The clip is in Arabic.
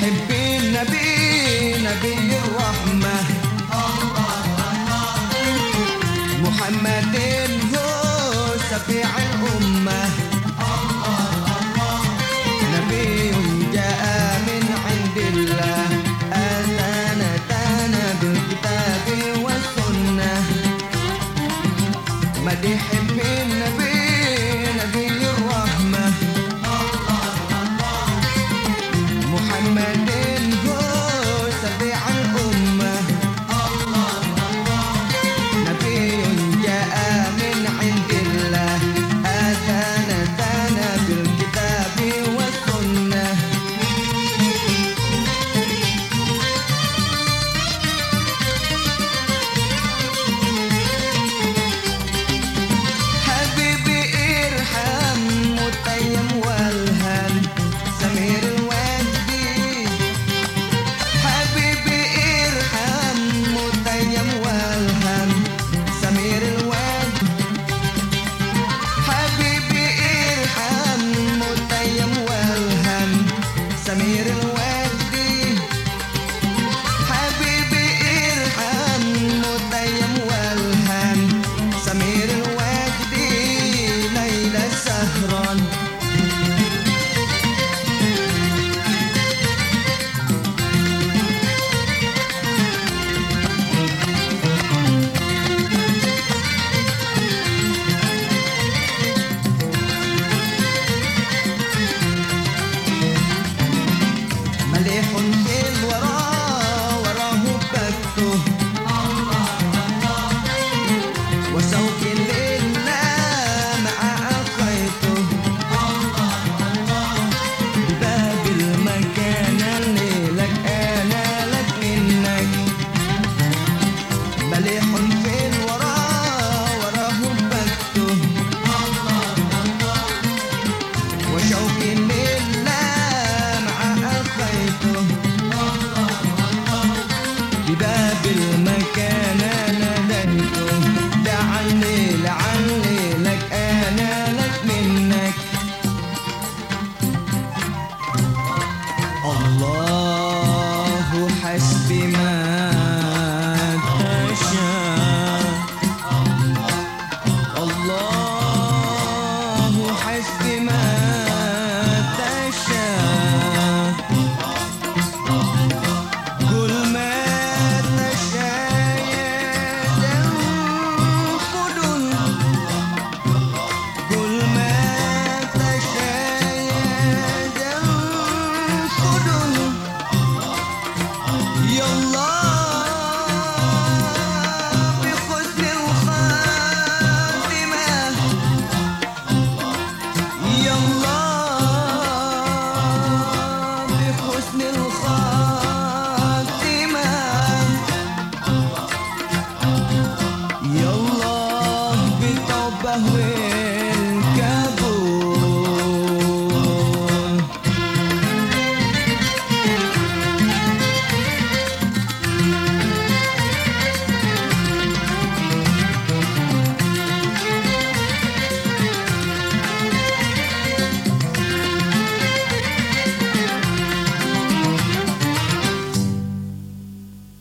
نحب النبي نبي الرحمة محمد هو شفيع الأمة. alejo be